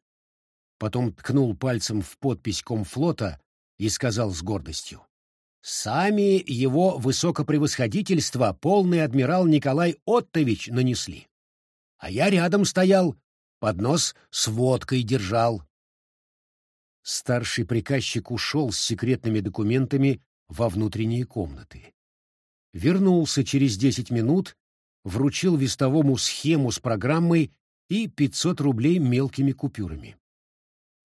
S1: Потом ткнул пальцем в подпись комфлота и сказал с гордостью. «Сами его высокопревосходительство полный адмирал Николай Оттович нанесли. А я рядом стоял, поднос с водкой держал. Старший приказчик ушел с секретными документами во внутренние комнаты. Вернулся через десять минут, вручил вестовому схему с программой и пятьсот рублей мелкими купюрами.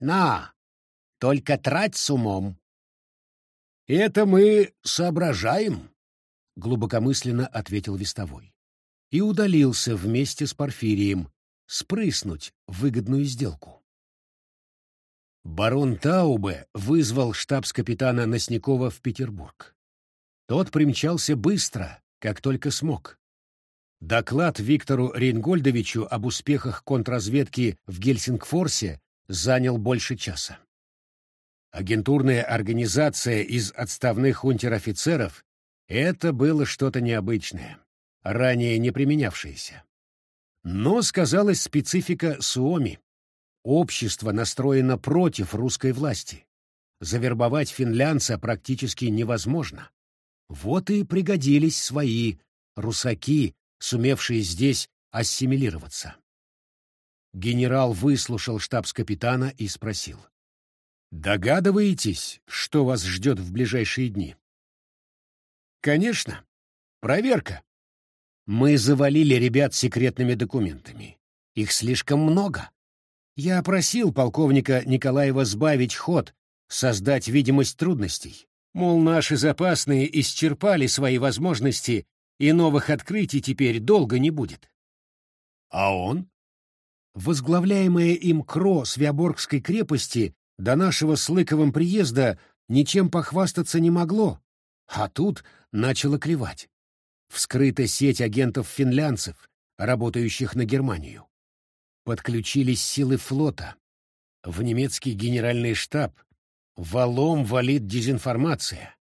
S1: «На, только трать с умом». «Это мы соображаем», — глубокомысленно ответил вестовой. И удалился вместе с Порфирием спрыснуть выгодную сделку. Барон Таубе вызвал штабс-капитана Носникова в Петербург. Тот примчался быстро, как только смог. Доклад Виктору Рейнгольдовичу об успехах контрразведки в Гельсингфорсе занял больше часа. Агентурная организация из отставных унтер-офицеров — это было что-то необычное, ранее не применявшееся. Но сказалась специфика Суоми. Общество настроено против русской власти. Завербовать финлянца практически невозможно. Вот и пригодились свои русаки, сумевшие здесь ассимилироваться. Генерал выслушал штабс-капитана и спросил. «Догадываетесь, что вас ждет в ближайшие дни?» «Конечно. Проверка. Мы завалили ребят секретными документами. Их слишком много. Я просил полковника Николаева сбавить ход, создать видимость трудностей. Мол, наши запасные исчерпали свои возможности, и новых открытий теперь долго не будет. А он? Возглавляемое им КРО Свяборгской крепости до нашего с Лыковым приезда ничем похвастаться не могло, а тут начало клевать. Вскрыта сеть агентов-финлянцев, работающих на Германию подключились силы флота. В немецкий генеральный штаб валом валит дезинформация.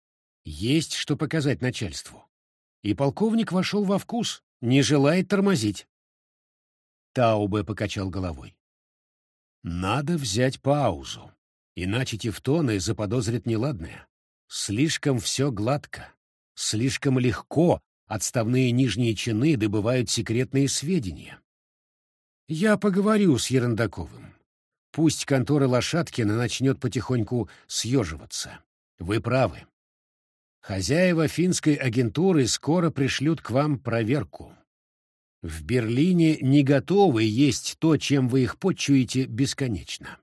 S1: Есть что показать начальству. И полковник вошел во вкус, не желает тормозить. Таубе покачал головой. Надо взять паузу, иначе тевтоны заподозрят неладное. Слишком все гладко, слишком легко отставные нижние чины добывают секретные сведения. Я поговорю с Ерендаковым. Пусть контора Лошадкина начнет потихоньку съеживаться. Вы правы. Хозяева финской агентуры скоро пришлют к вам проверку. В Берлине не готовы есть то, чем вы их почуете бесконечно.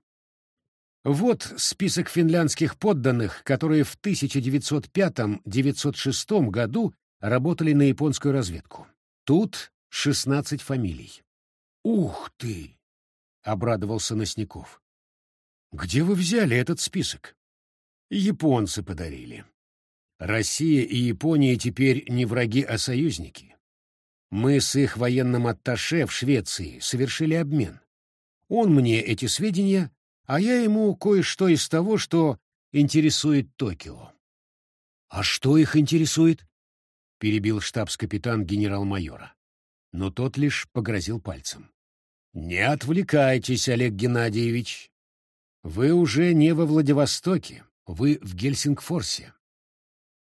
S1: Вот список финляндских подданных, которые в 1905-1906 году работали на японскую разведку. Тут 16 фамилий. «Ух ты!» — обрадовался Носников. «Где вы взяли этот список?» «Японцы подарили. Россия и Япония теперь не враги, а союзники. Мы с их военным атташе в Швеции совершили обмен. Он мне эти сведения, а я ему кое-что из того, что интересует Токио. А что их интересует? перебил штабс-капитан генерал-майора. Но тот лишь погрозил пальцем. Не отвлекайтесь, Олег Геннадьевич. Вы уже не во Владивостоке, вы в Гельсингфорсе.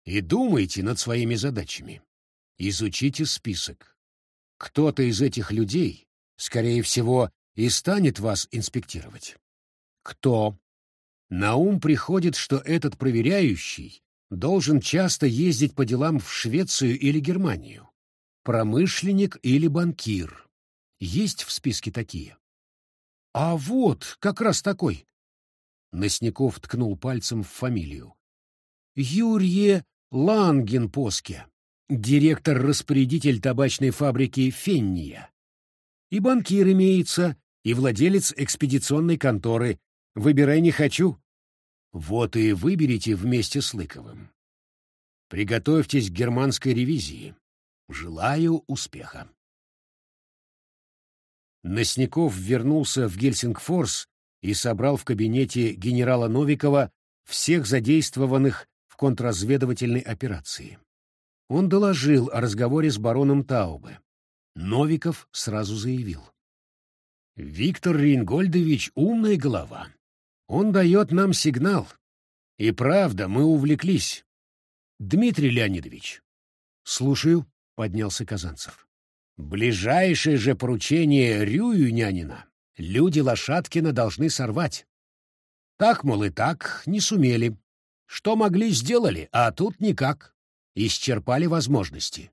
S1: И думайте над своими задачами. Изучите список. Кто-то из этих людей, скорее всего, и станет вас инспектировать. Кто? На ум приходит, что этот проверяющий должен часто ездить по делам в Швецию или Германию. Промышленник или банкир. Есть в списке такие? А вот, как раз такой. Носников ткнул пальцем в фамилию. Юрье Лангенпоске директор-распорядитель табачной фабрики «Фенния». И банкир имеется, и владелец экспедиционной конторы. Выбирай не хочу. Вот и выберите вместе с Лыковым. Приготовьтесь к германской ревизии. Желаю успеха. Носников вернулся в Гельсингфорс и собрал в кабинете генерала Новикова всех задействованных в контрразведывательной операции. Он доложил о разговоре с бароном Таубе. Новиков сразу заявил. «Виктор Рейнгольдович — умная голова. Он дает нам сигнал. И правда, мы увлеклись. Дмитрий Леонидович». «Слушаю», — поднялся Казанцев. «Ближайшее же поручение Рюю нянина люди Лошадкина должны сорвать. Так, мол, и так, не сумели. Что могли, сделали, а тут никак исчерпали возможности.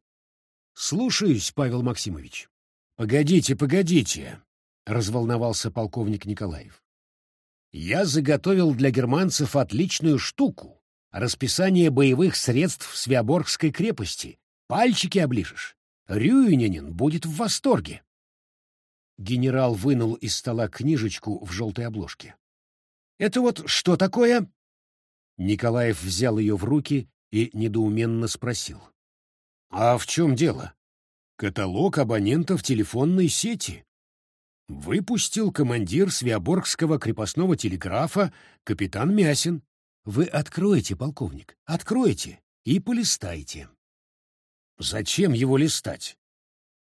S1: Слушаюсь, Павел Максимович. Погодите, погодите, разволновался полковник Николаев. Я заготовил для германцев отличную штуку. Расписание боевых средств Свяборгской крепости. Пальчики оближешь. Рюинянин будет в восторге. Генерал вынул из стола книжечку в желтой обложке. «Это вот что такое?» Николаев взял ее в руки и недоуменно спросил. «А в чем дело? Каталог абонентов телефонной сети. Выпустил командир Свиоборгского крепостного телеграфа капитан Мясин. Вы откройте, полковник, откройте и полистайте». «Зачем его листать?»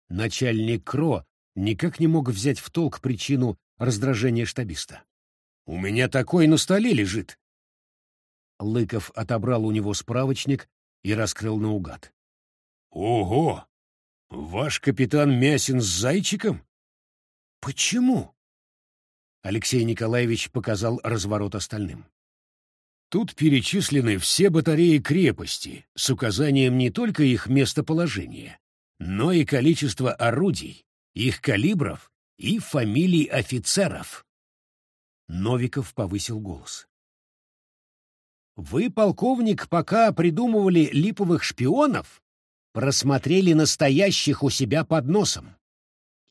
S1: Начальник КРО никак не мог взять в толк причину раздражения штабиста. «У меня такой на столе лежит. Лыков отобрал у него справочник и раскрыл наугад. «Ого! Ваш капитан Мясин с зайчиком? Почему?» Алексей Николаевич показал разворот остальным. Тут перечислены все батареи крепости с указанием не только их местоположения, но и количество орудий, их калибров и фамилий офицеров. Новиков повысил голос. Вы, полковник, пока придумывали липовых шпионов, просмотрели настоящих у себя под носом.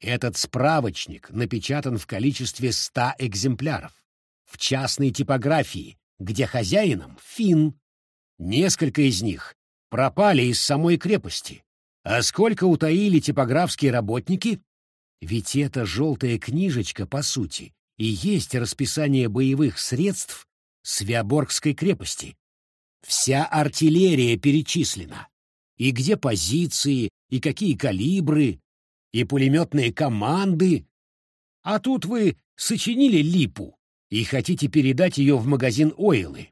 S1: Этот справочник напечатан в количестве ста экземпляров, в частной типографии, где хозяином — фин. Несколько из них пропали из самой крепости. А сколько утаили типографские работники? Ведь эта желтая книжечка, по сути, и есть расписание боевых средств Свяборгской крепости. Вся артиллерия перечислена. И где позиции, и какие калибры, и пулеметные команды. А тут вы сочинили липу и хотите передать ее в магазин Ойлы.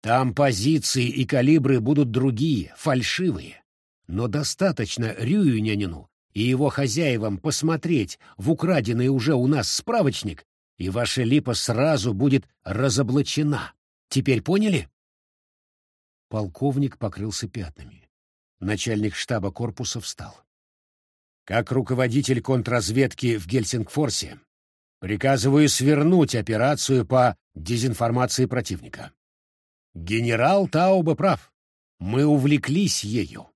S1: Там позиции и калибры будут другие, фальшивые. Но достаточно Рююнянину и его хозяевам посмотреть в украденный уже у нас справочник, и ваша липа сразу будет разоблачена. Теперь поняли? Полковник покрылся пятнами. Начальник штаба корпуса встал. Как руководитель контрразведки в Гельсингфорсе, приказываю свернуть операцию по дезинформации противника. Генерал Тауба прав. Мы увлеклись ею.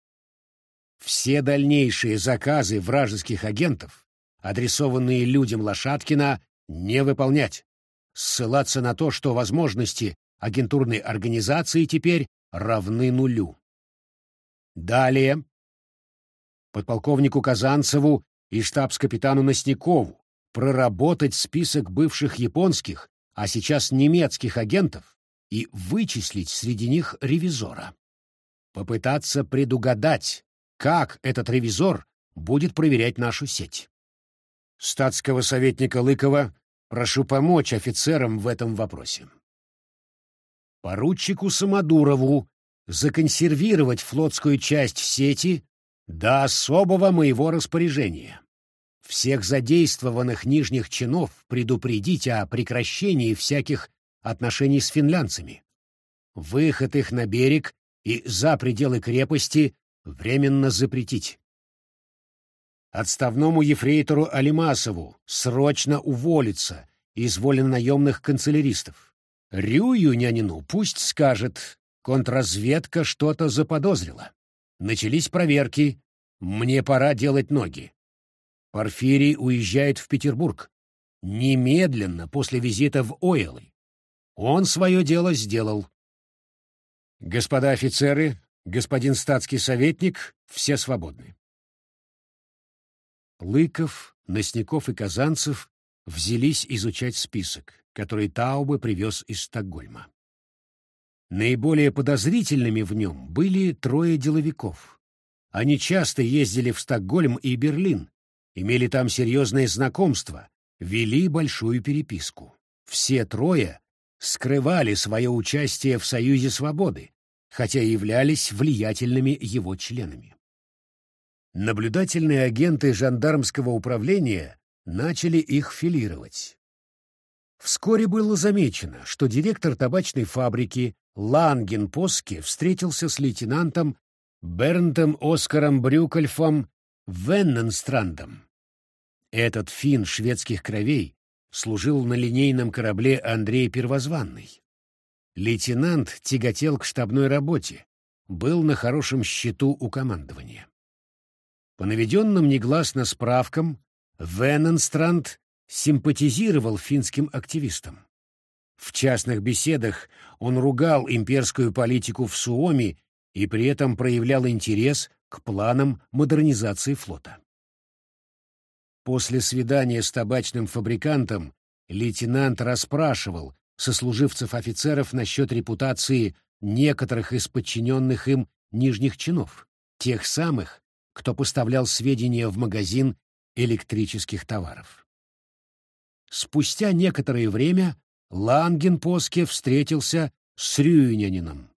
S1: Все дальнейшие заказы вражеских агентов, адресованные людям Лошадкина, не выполнять. Ссылаться на то, что возможности агентурной организации теперь равны нулю. Далее. Подполковнику Казанцеву и штабс-капитану Носникову проработать список бывших японских, а сейчас немецких агентов и вычислить среди них ревизора. Попытаться предугадать, как этот ревизор будет проверять нашу сеть. Статского советника Лыкова прошу помочь офицерам в этом вопросе. Поручику Самодурову законсервировать флотскую часть сети до особого моего распоряжения. Всех задействованных нижних чинов предупредить о прекращении всяких отношений с финлянцами. Выход их на берег и за пределы крепости временно запретить. Отставному ефрейтору Алимасову срочно уволиться из вольнонаемных канцеляристов. Рюю нянину пусть скажет, контрразведка что-то заподозрила. Начались проверки, мне пора делать ноги. Порфирий уезжает в Петербург. Немедленно после визита в Ойлы. Он свое дело сделал. Господа офицеры, господин статский советник, все свободны. Лыков, Носников и Казанцев взялись изучать список, который Таубе привез из Стокгольма. Наиболее подозрительными в нем были трое деловиков. Они часто ездили в Стокгольм и Берлин, имели там серьезные знакомства, вели большую переписку. Все трое скрывали свое участие в Союзе Свободы, хотя являлись влиятельными его членами. Наблюдательные агенты жандармского управления начали их филировать. Вскоре было замечено, что директор табачной фабрики Ланген Поске встретился с лейтенантом Бернтом Оскаром Брюкольфом Венненстрандом. Этот фин шведских кровей служил на линейном корабле Андрей Первозванный. Лейтенант тяготел к штабной работе, был на хорошем счету у командования. По наведенным негласно справкам, Венненстранд симпатизировал финским активистам. В частных беседах он ругал имперскую политику в Суоми и при этом проявлял интерес к планам модернизации флота. После свидания с табачным фабрикантом лейтенант расспрашивал сослуживцев офицеров насчет репутации некоторых из подчиненных им нижних чинов, тех самых, кто поставлял сведения в магазин электрических товаров. Спустя некоторое время Лангенпоске встретился с Рюйнянином.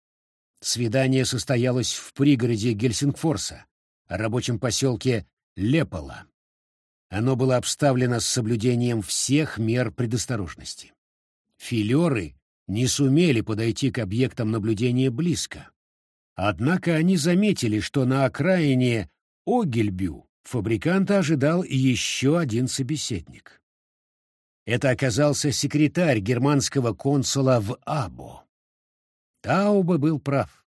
S1: Свидание состоялось в пригороде Гельсингфорса, рабочем поселке Лепола. Оно было обставлено с соблюдением всех мер предосторожности. Филеры не сумели подойти к объектам наблюдения близко. Однако они заметили, что на окраине Огельбю фабриканта ожидал еще один собеседник. Это оказался секретарь германского консула в Або. Тауба был прав.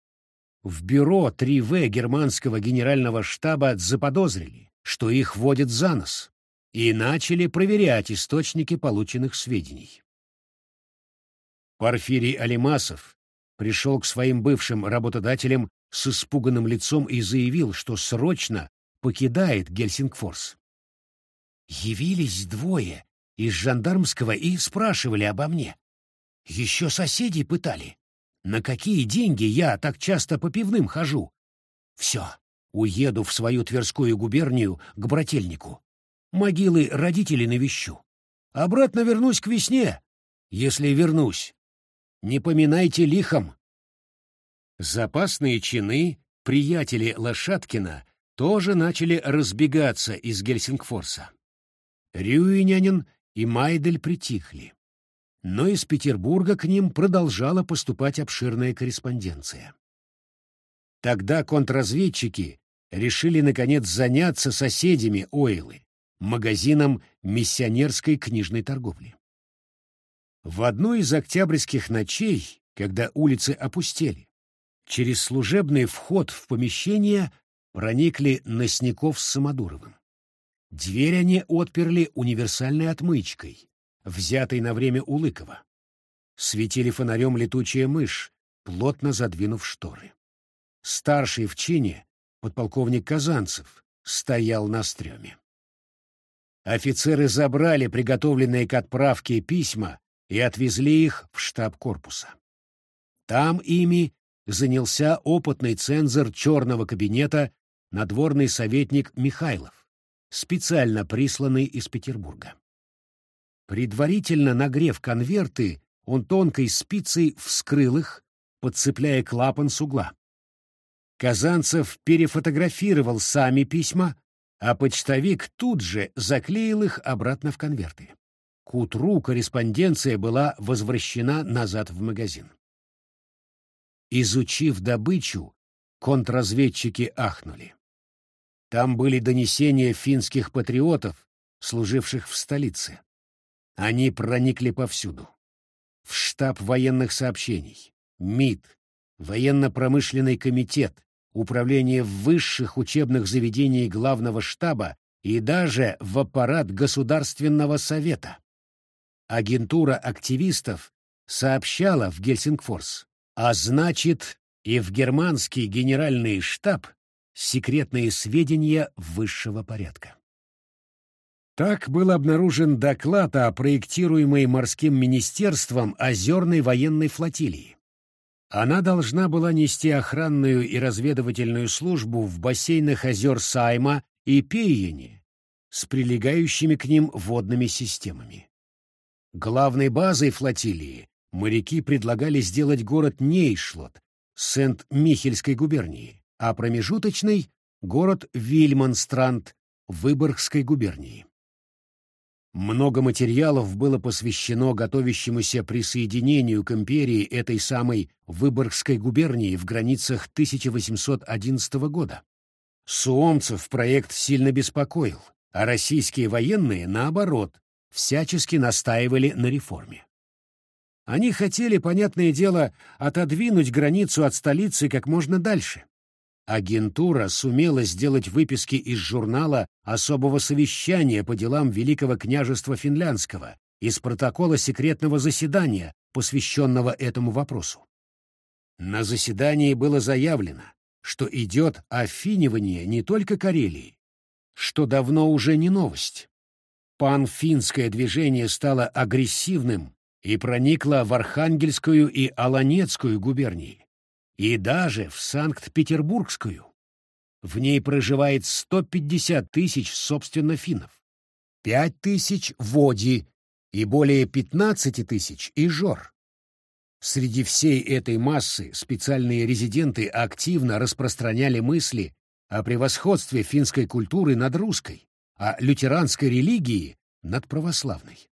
S1: В бюро 3В германского генерального штаба заподозрили, что их водят за нос, и начали проверять источники полученных сведений. Порфирий Алимасов пришел к своим бывшим работодателям с испуганным лицом и заявил, что срочно покидает Гельсингфорс. Явились двое из жандармского и спрашивали обо мне. Еще соседей пытали. На какие деньги я так часто по пивным хожу? Все, уеду в свою Тверскую губернию к брательнику. Могилы родителей навещу. Обратно вернусь к весне, если вернусь. Не поминайте лихом. Запасные чины, приятели Лошадкина, тоже начали разбегаться из Гельсингфорса. Рюинянин и Майдель притихли. Но из Петербурга к ним продолжала поступать обширная корреспонденция. Тогда контрразведчики решили, наконец, заняться соседями Ойлы, магазином миссионерской книжной торговли. В одну из октябрьских ночей, когда улицы опустели, через служебный вход в помещение проникли Носников с Самодуровым. Дверь они отперли универсальной отмычкой, взятой на время у Лыкова. Светили фонарем летучая мышь, плотно задвинув шторы. Старший в чине, подполковник Казанцев, стоял на стреме. Офицеры забрали приготовленные к отправке письма и отвезли их в штаб корпуса. Там ими занялся опытный цензор черного кабинета надворный советник Михайлов, специально присланный из Петербурга. Предварительно нагрев конверты, он тонкой спицей вскрыл их, подцепляя клапан с угла. Казанцев перефотографировал сами письма, а почтовик тут же заклеил их обратно в конверты. К утру корреспонденция была возвращена назад в магазин. Изучив добычу, контрразведчики ахнули. Там были донесения финских патриотов, служивших в столице. Они проникли повсюду. В штаб военных сообщений, МИД, военно-промышленный комитет, управление высших учебных заведений главного штаба и даже в аппарат Государственного совета. Агентура активистов сообщала в Гельсингфорс, а значит и в германский генеральный штаб секретные сведения высшего порядка. Так был обнаружен доклад о проектируемой морским министерством озерной военной флотилии. Она должна была нести охранную и разведывательную службу в бассейнах озер Сайма и Пейене с прилегающими к ним водными системами. Главной базой флотилии моряки предлагали сделать город Нейшлот, Сент-Михельской губернии, а промежуточный — город Вильманстранд Выборгской губернии. Много материалов было посвящено готовящемуся присоединению к империи этой самой Выборгской губернии в границах 1811 года. Суомцев проект сильно беспокоил, а российские военные, наоборот, всячески настаивали на реформе. Они хотели, понятное дело, отодвинуть границу от столицы как можно дальше. Агентура сумела сделать выписки из журнала особого совещания по делам Великого княжества Финляндского из протокола секретного заседания, посвященного этому вопросу. На заседании было заявлено, что идет офинивание не только Карелии, что давно уже не новость. Панфинское движение стало агрессивным и проникло в Архангельскую и Аланецкую губернии и даже в Санкт-Петербургскую. В ней проживает 150 тысяч, собственно, финнов, 5 тысяч — води и более 15 тысяч — ижор. Среди всей этой массы специальные резиденты активно распространяли мысли о превосходстве финской культуры над русской, а лютеранской религии над православной.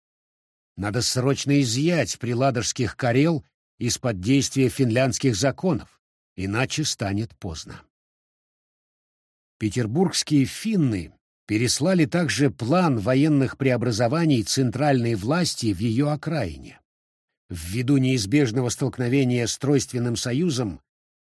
S1: Надо срочно изъять приладожских карел из-под действия финляндских законов, иначе станет поздно. Петербургские финны переслали также план военных преобразований центральной власти в ее окраине. Ввиду неизбежного столкновения с Тройственным союзом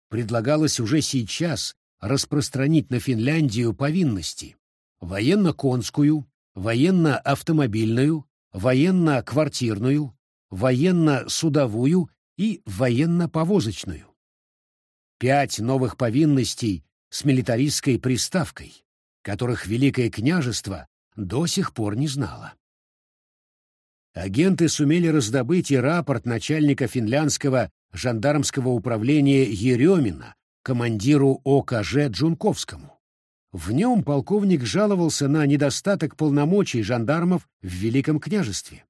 S1: предлагалось уже сейчас распространить на Финляндию повинности военно-конскую, военно-автомобильную, военно-квартирную, военно-судовую и военно-повозочную. Пять новых повинностей с милитаристской приставкой, которых Великое княжество до сих пор не знало. Агенты сумели раздобыть и рапорт начальника финляндского жандармского управления Еремина командиру ОКЖ Джунковскому. В нем полковник жаловался на недостаток полномочий жандармов в Великом княжестве.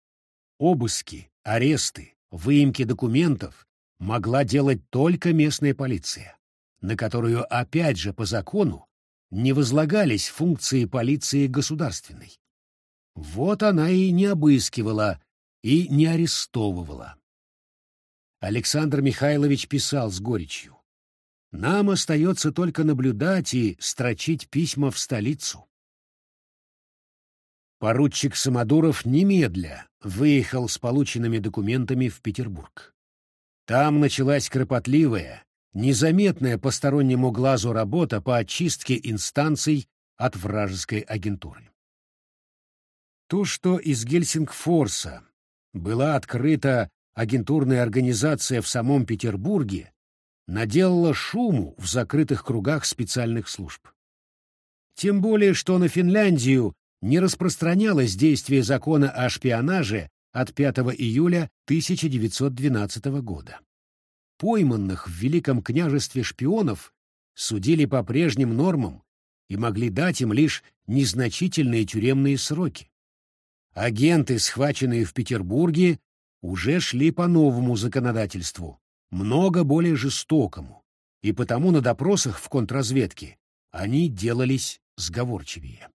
S1: Обыски, аресты, выемки документов могла делать только местная полиция, на которую, опять же, по закону, не возлагались функции полиции государственной. Вот она и не обыскивала, и не арестовывала. Александр Михайлович писал с горечью. «Нам остается только наблюдать и строчить письма в столицу». Поручик Самодуров немедля выехал с полученными документами в Петербург. Там началась кропотливая, незаметная постороннему глазу работа по очистке инстанций от вражеской агентуры. То, что из Гельсингфорса была открыта агентурная организация в самом Петербурге, наделала шуму в закрытых кругах специальных служб. Тем более, что на Финляндию не распространялось действие закона о шпионаже от 5 июля 1912 года. Пойманных в Великом княжестве шпионов судили по прежним нормам и могли дать им лишь незначительные тюремные сроки. Агенты, схваченные в Петербурге, уже шли по новому законодательству, много более жестокому, и потому на допросах в контрразведке они делались сговорчивее.